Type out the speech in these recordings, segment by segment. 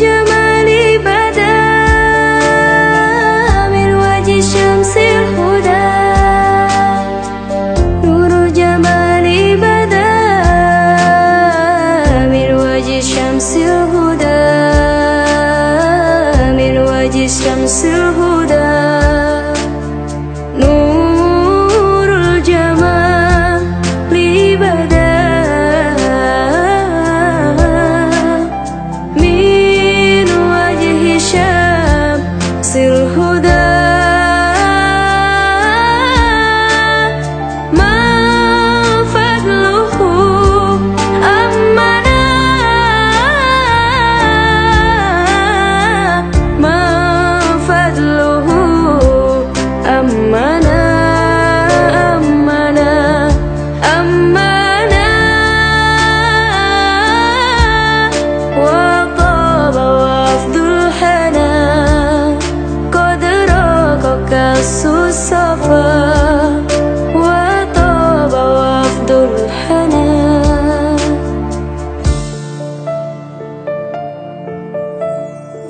Jaman ibadah Amin wajib syamsil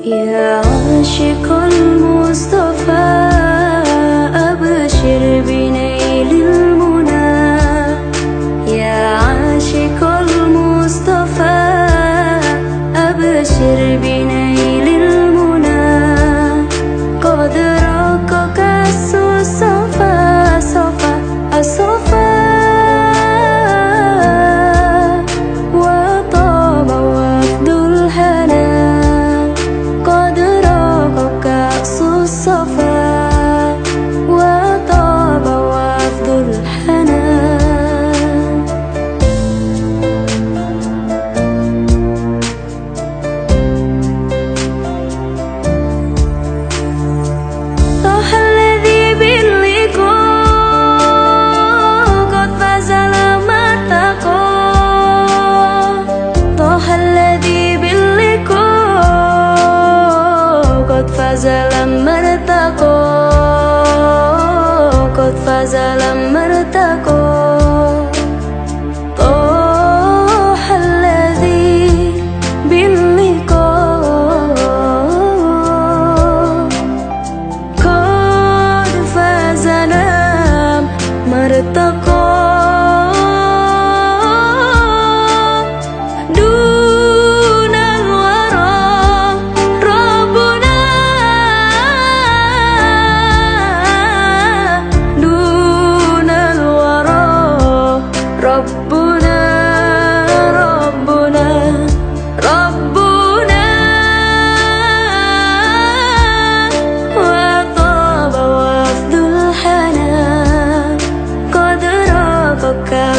يا عاشق المصطفى أبشر بنيل المنى. يا عاشق المصطفى أبشر بنيل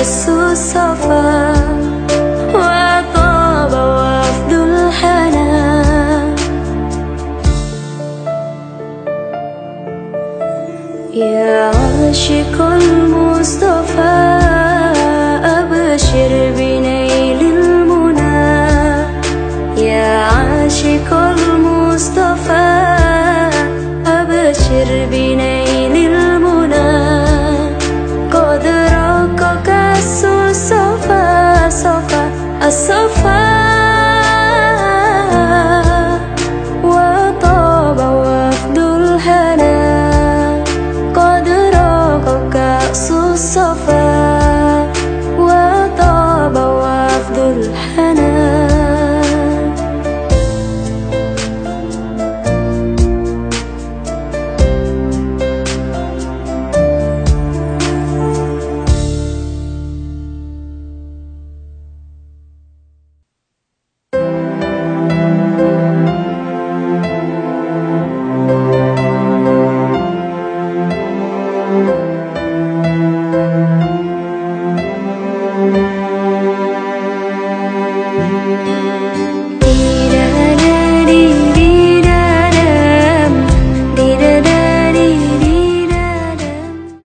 الصفا وطاب وفد الحنان يا عاشق المصطفى أبشر بنيل المنى. يا عاشق المصطفى أبشر بنيل